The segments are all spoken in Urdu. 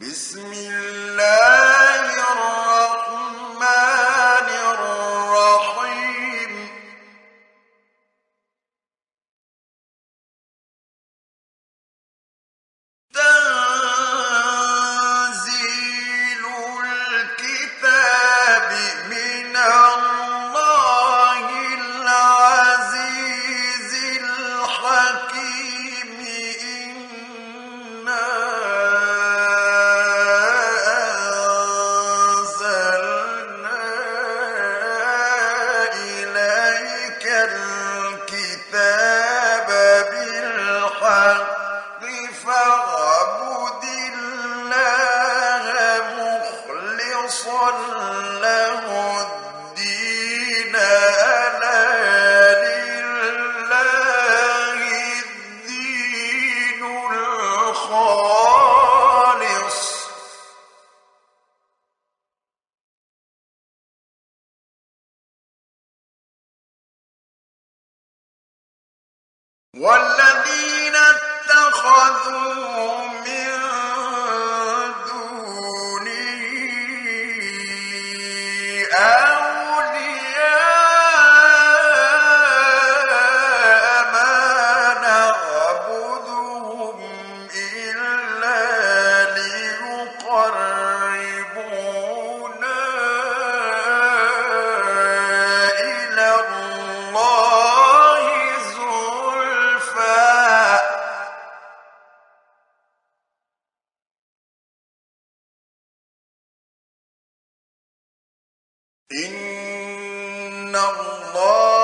بسم الله إن الله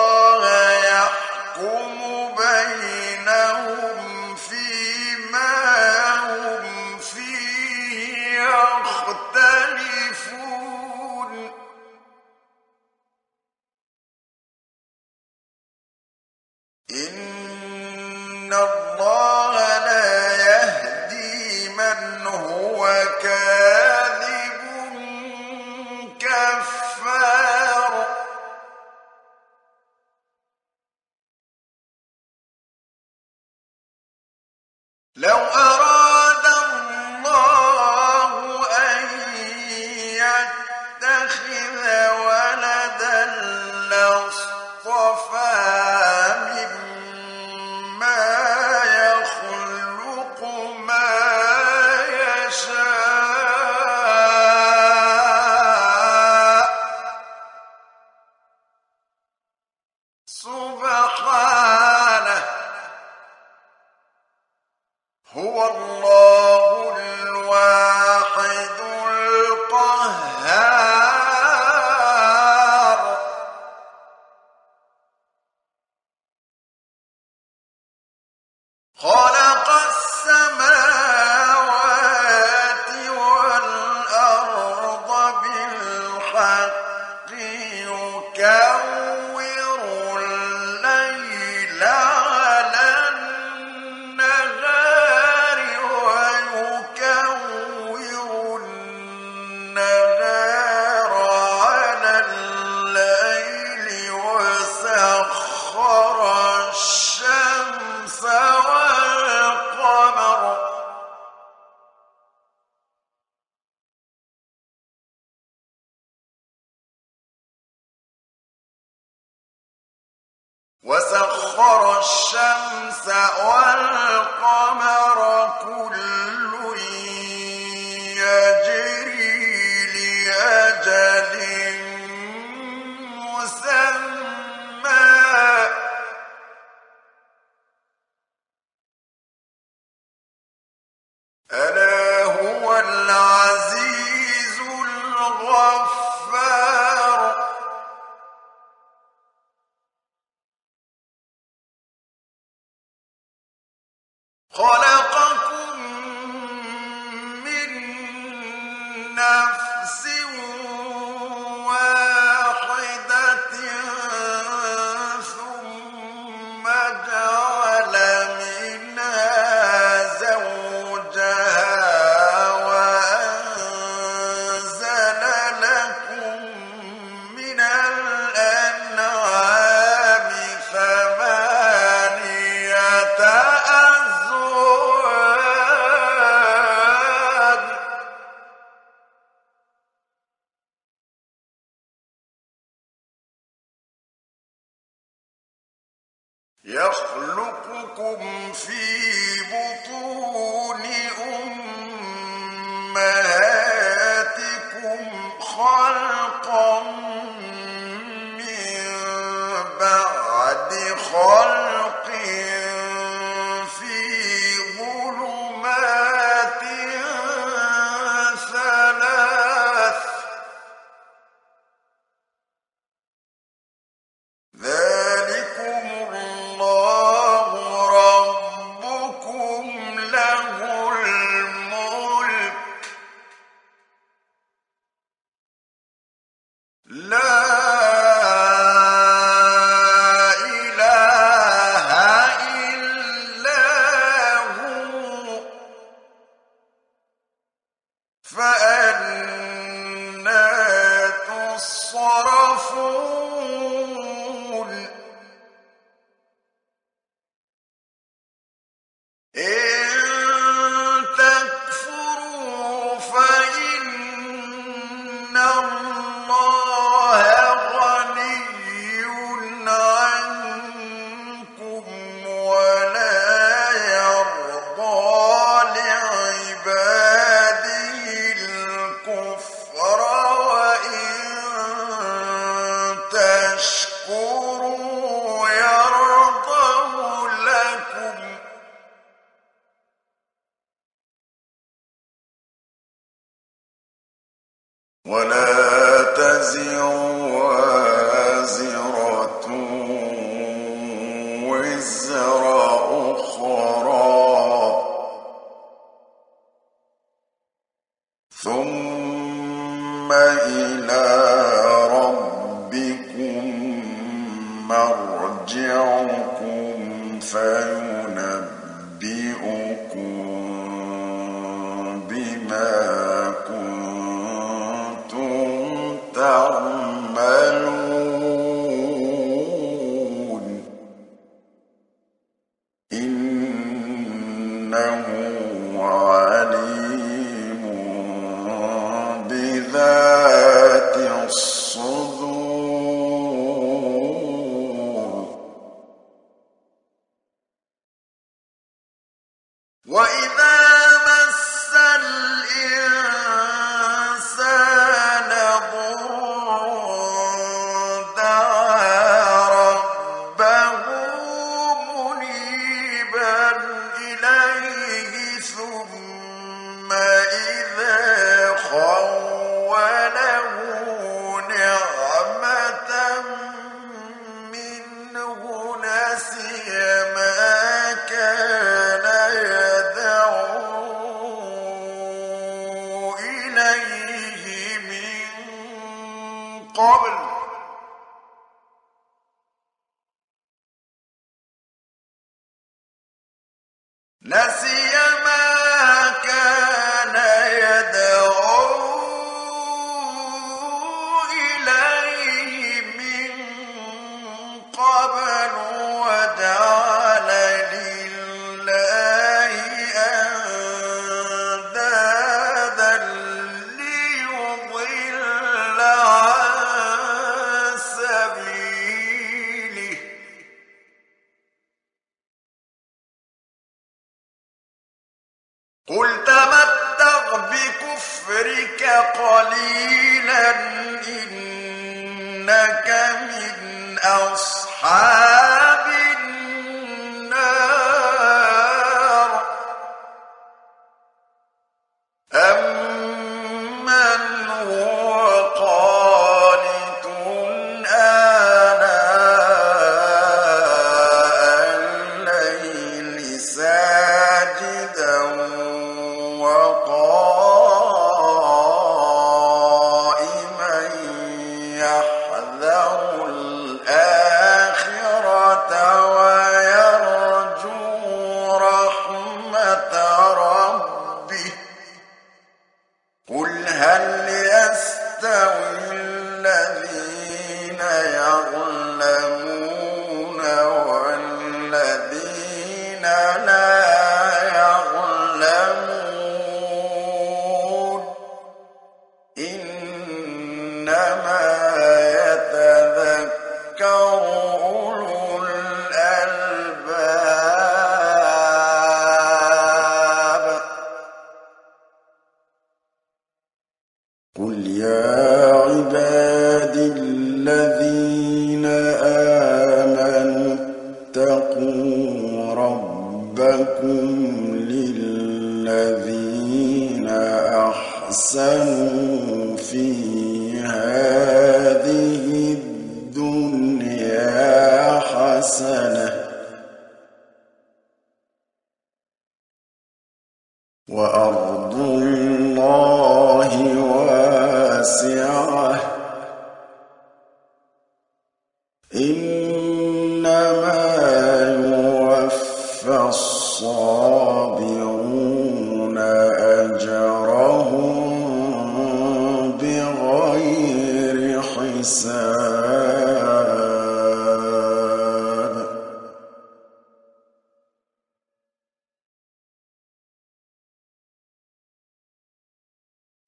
إنه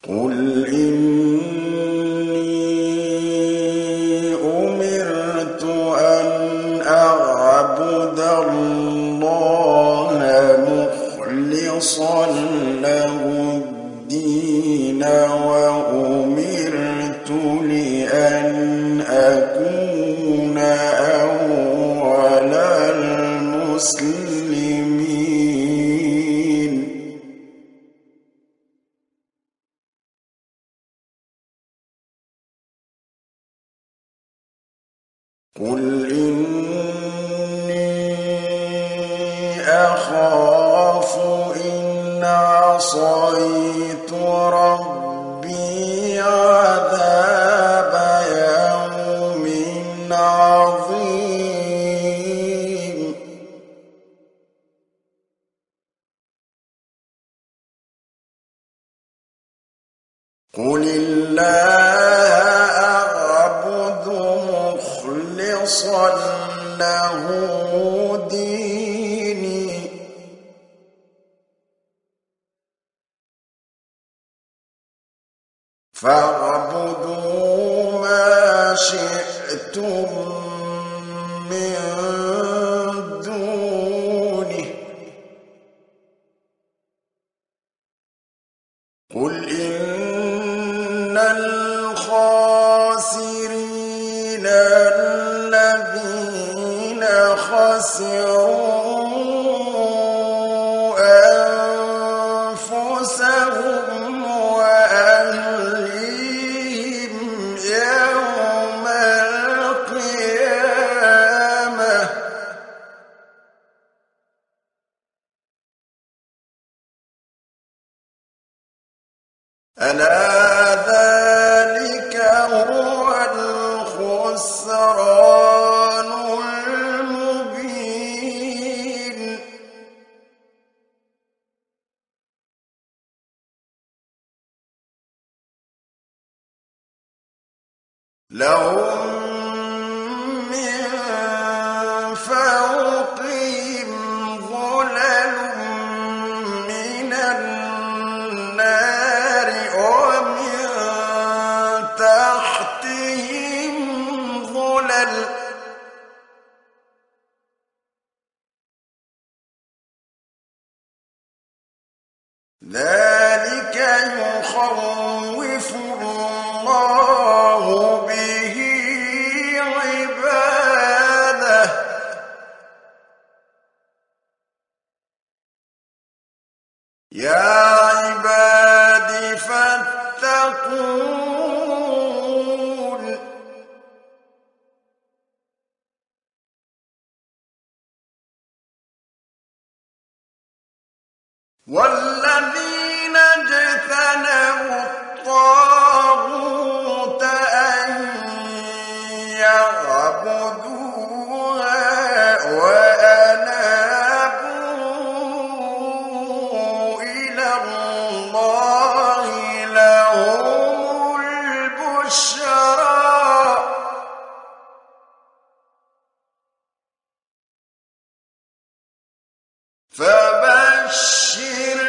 قل فبشر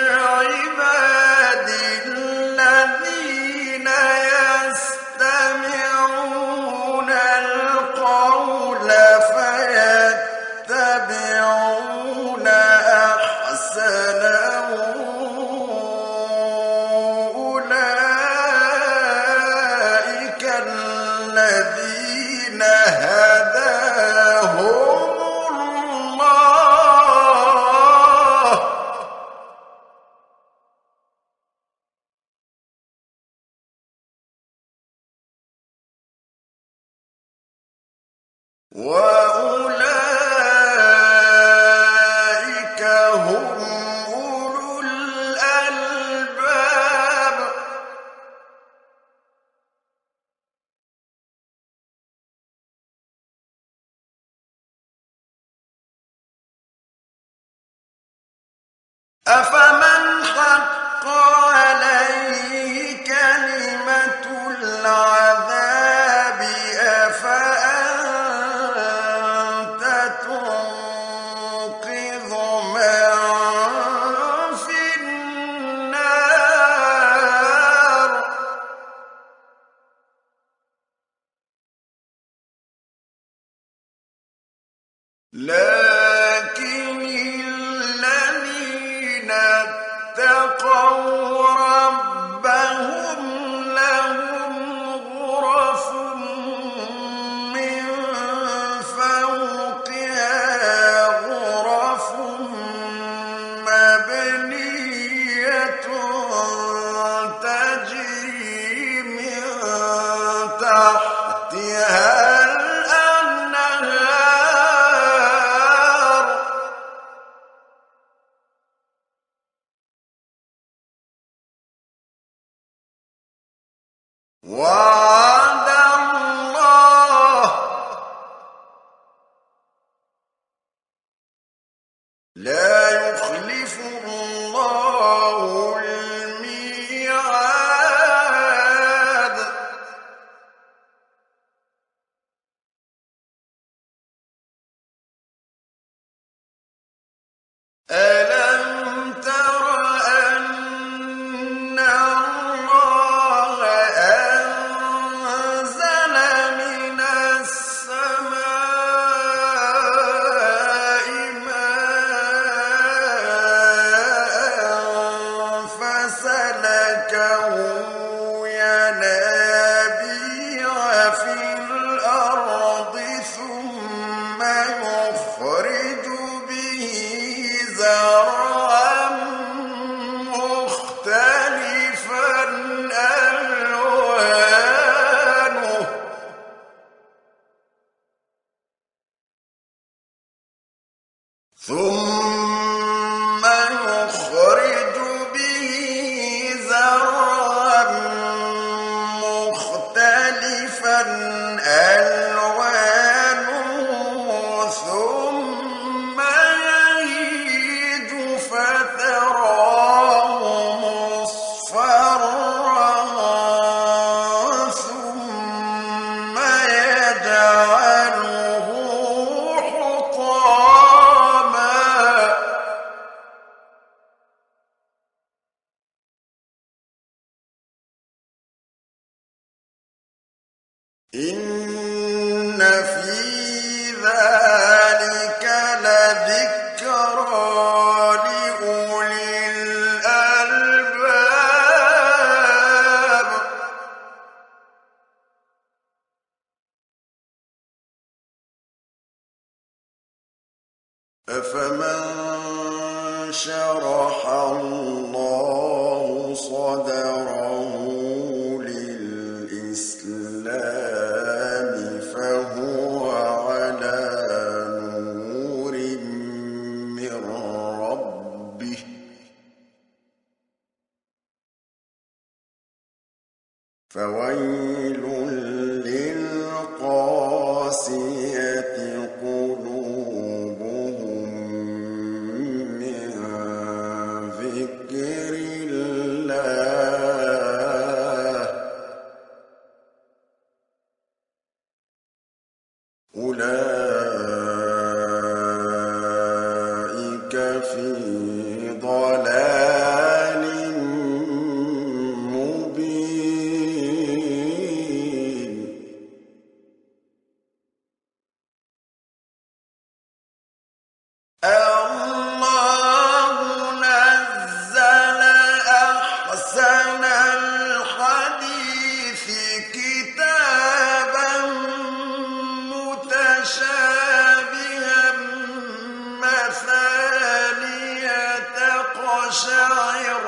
تَقْشَعِرُّ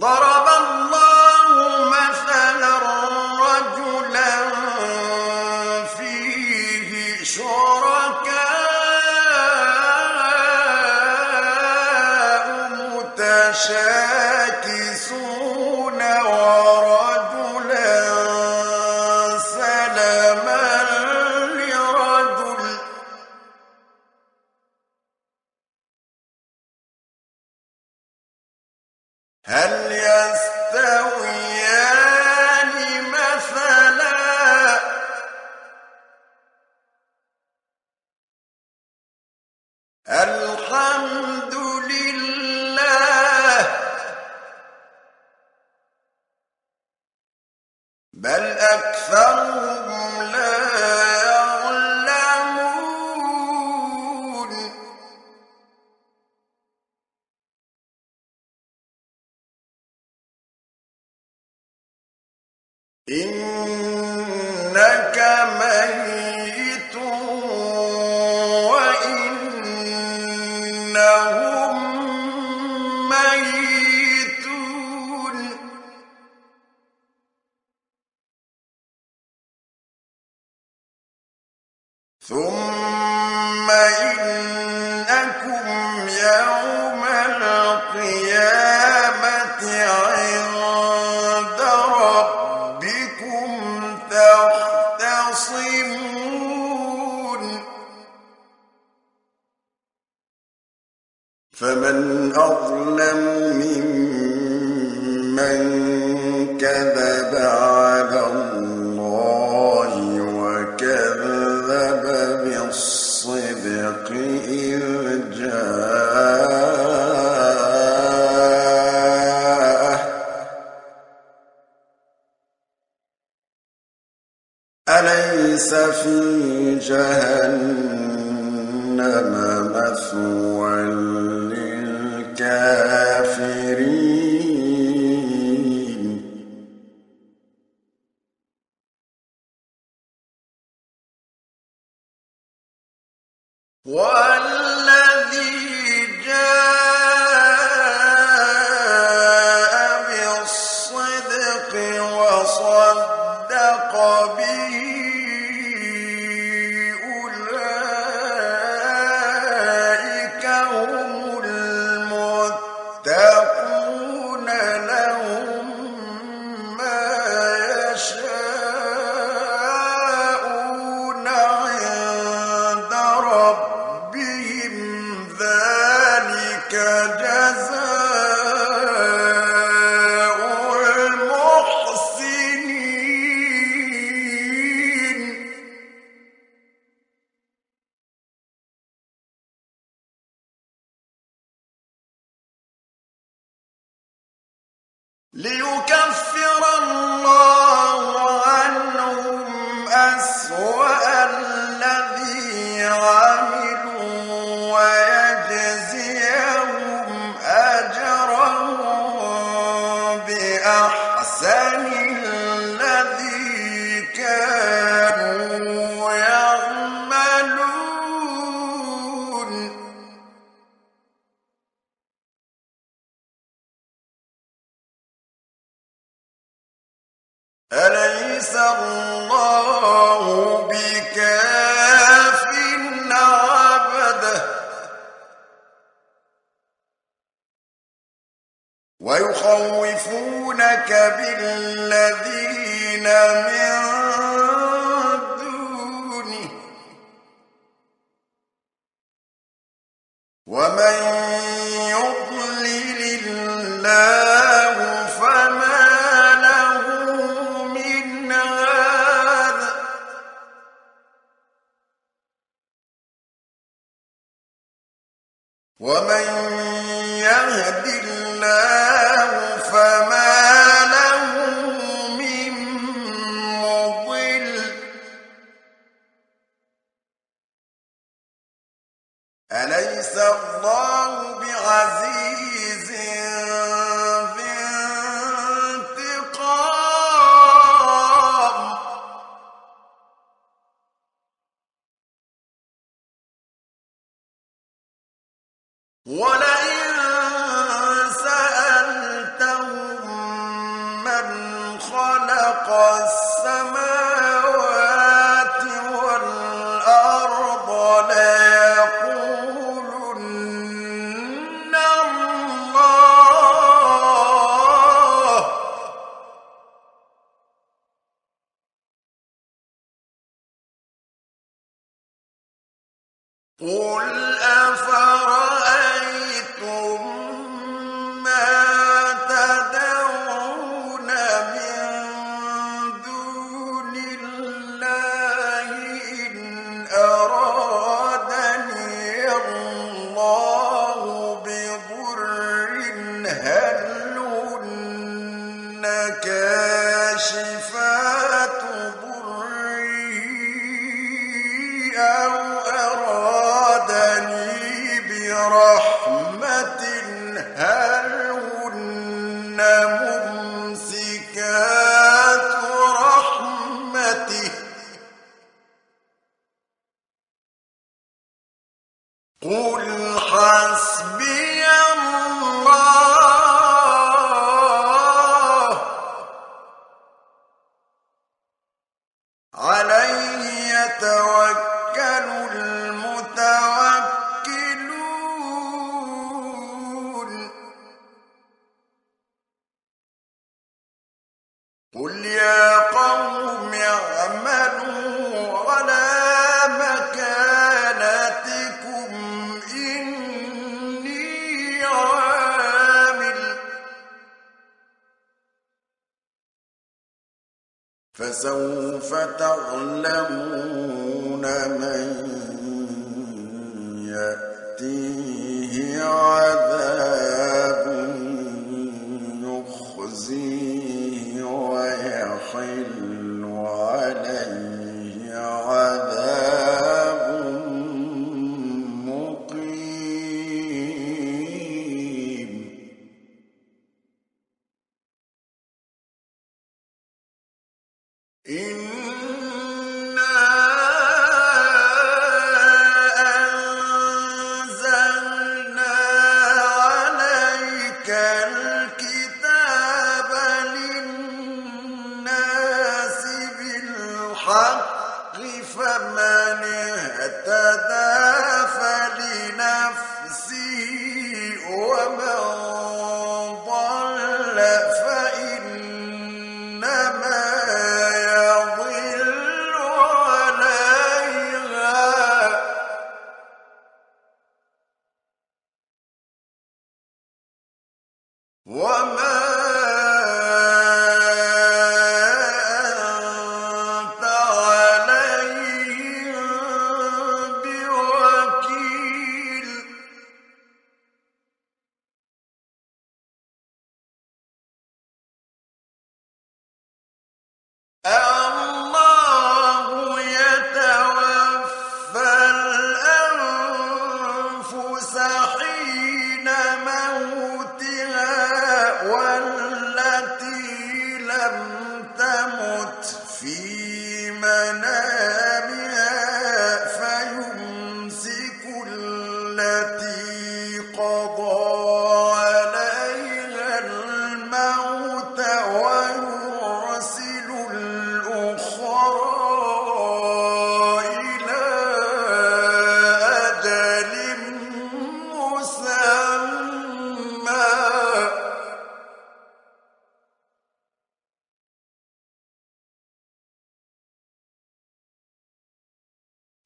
ضرب قل أفعل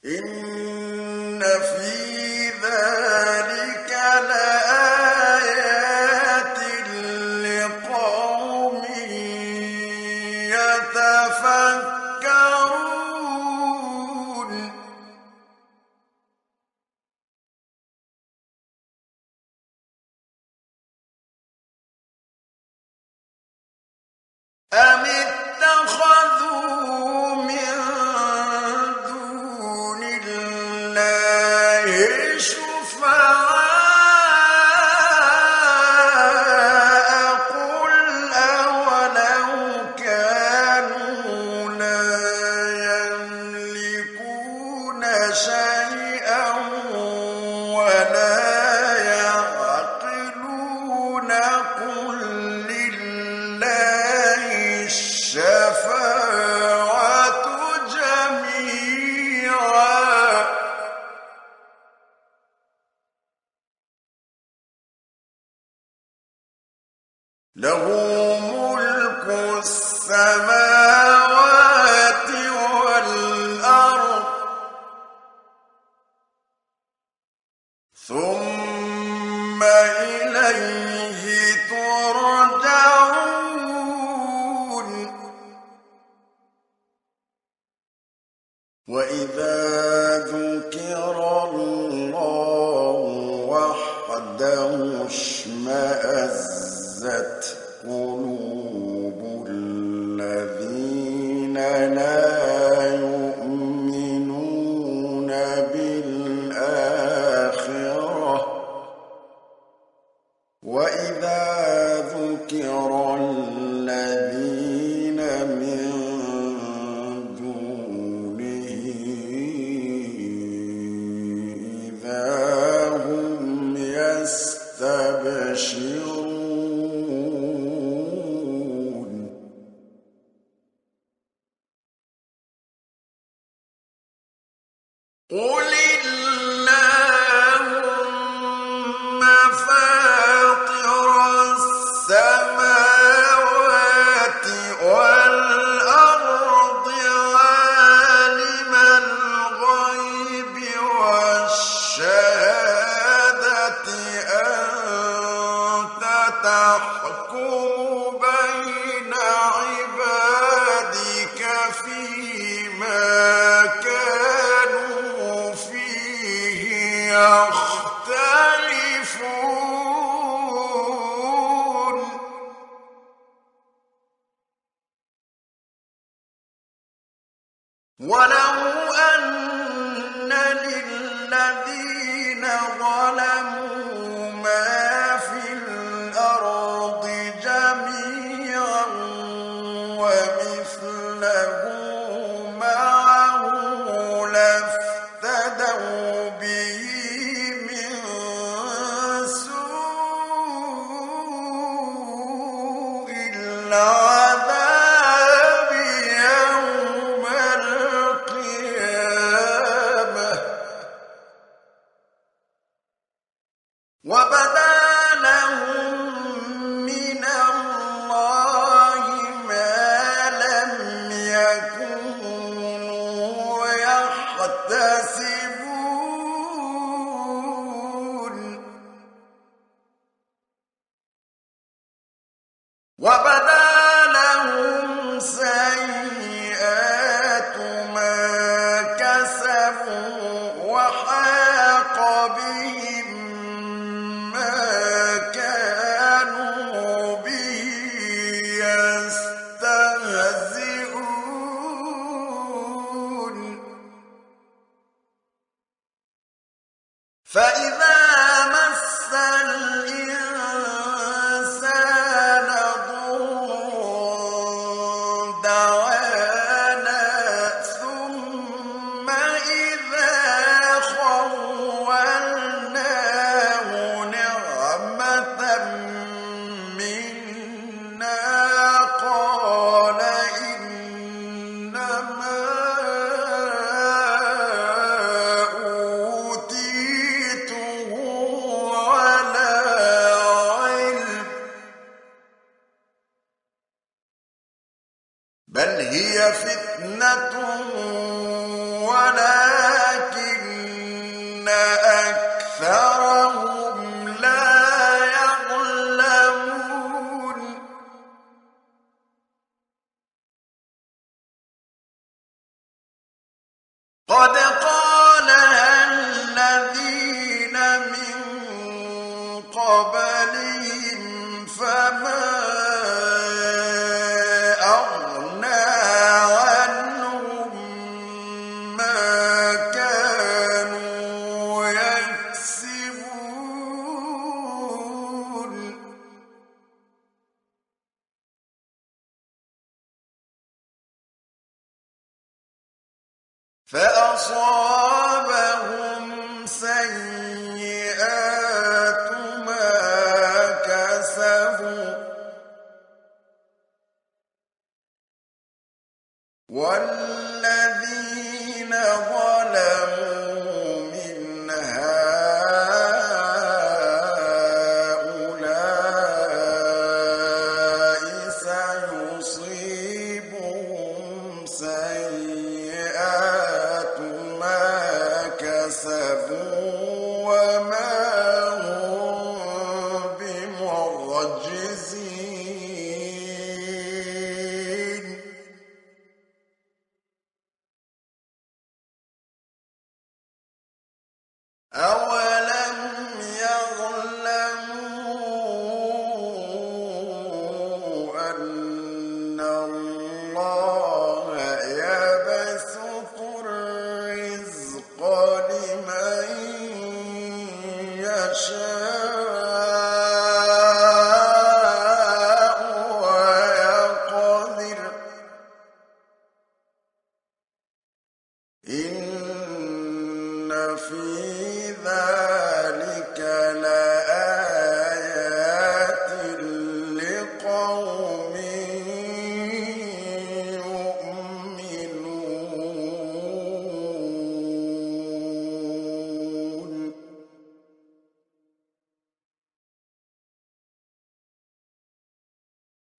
إن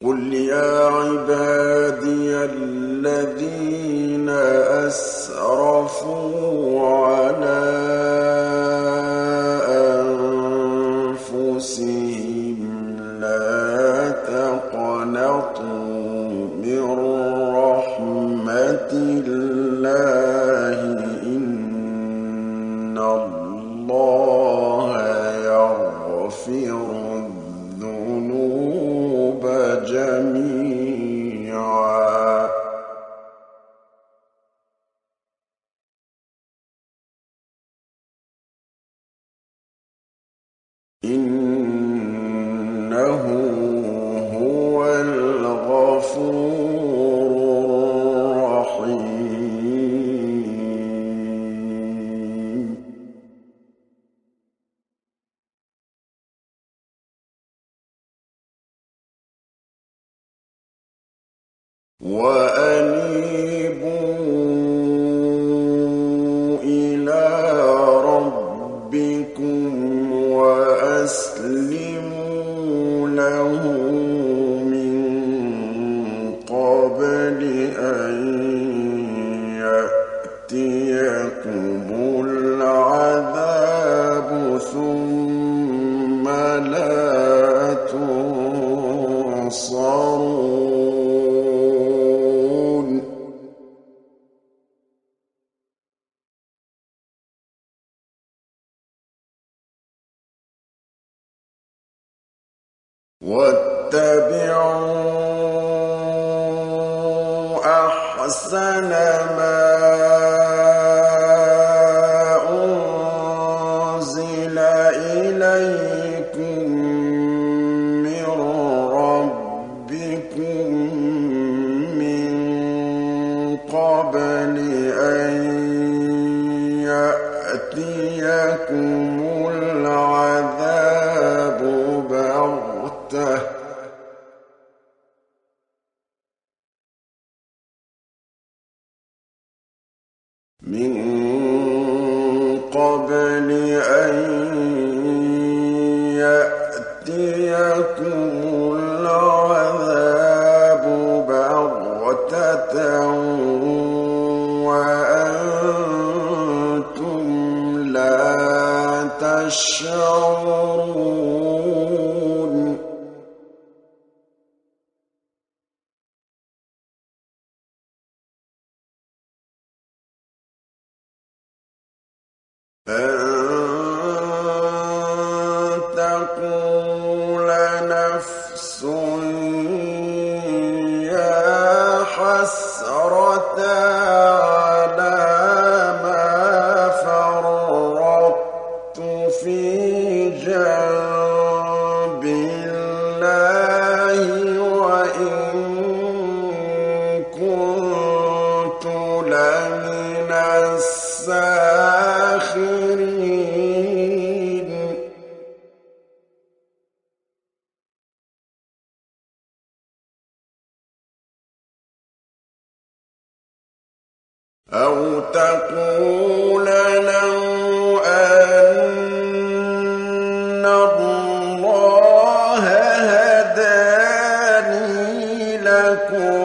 قل يا عبادي الذين أسرفوا أليس في الله هداني لكم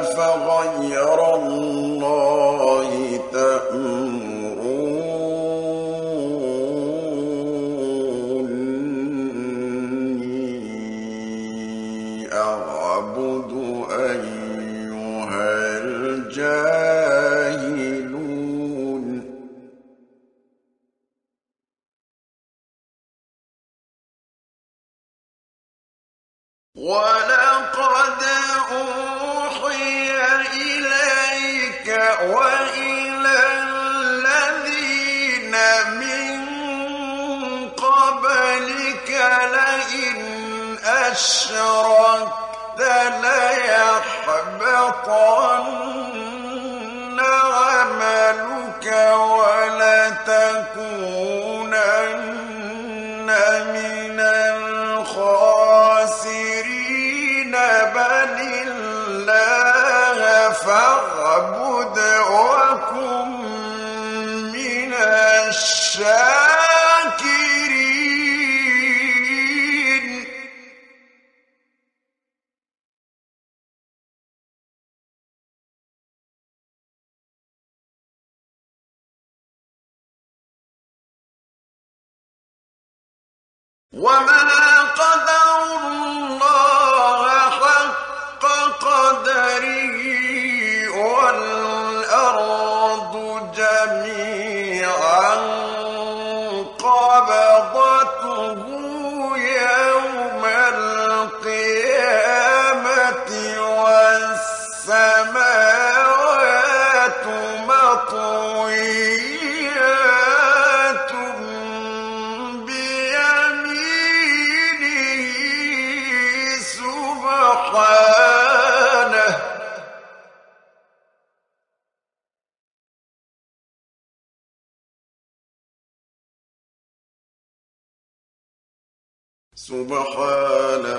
أفغير سبحانه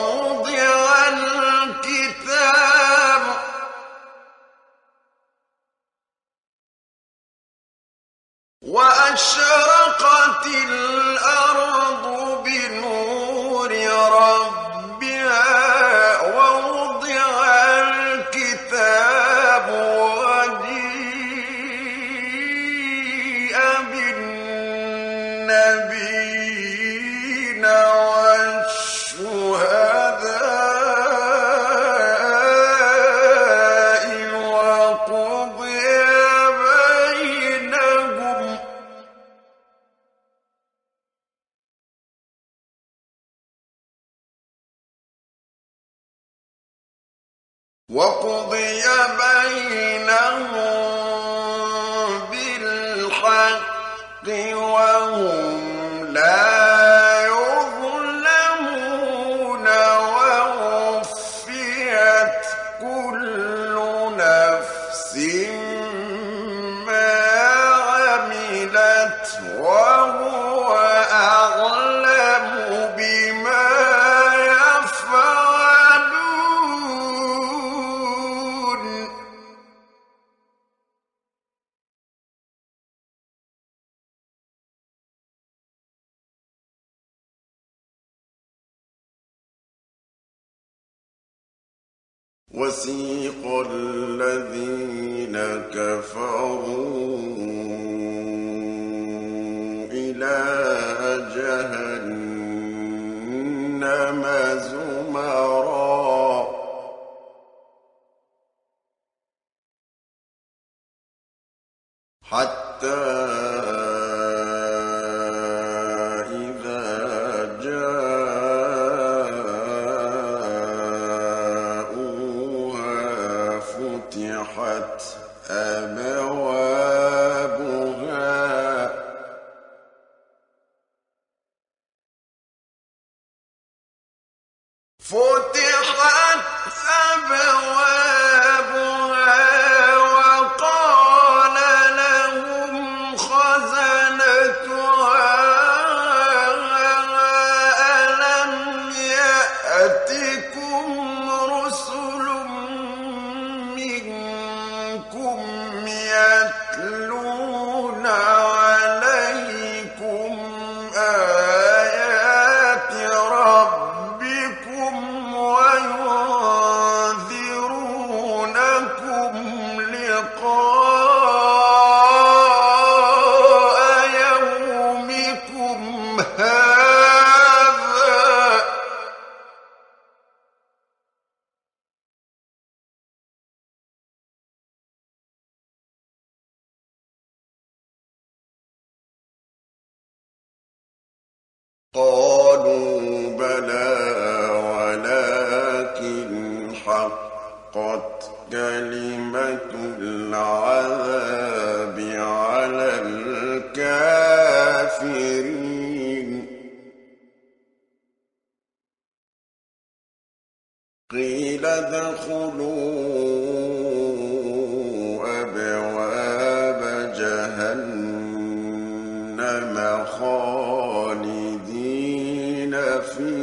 موضع حتى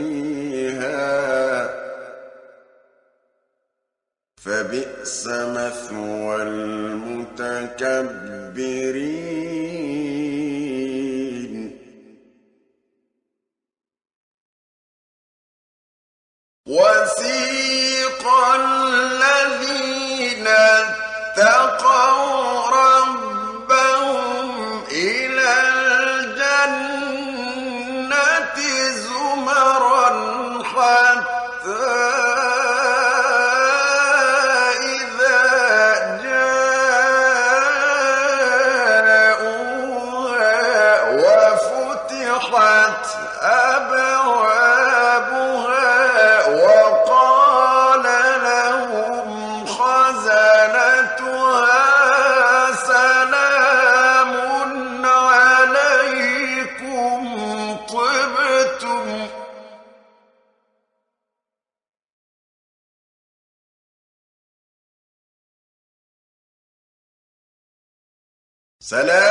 فيها فبئس مثوى المتكبرين. وسيق سلام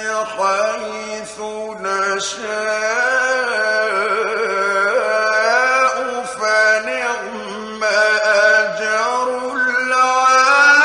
حيث نشاء فنعم أجر العاملين.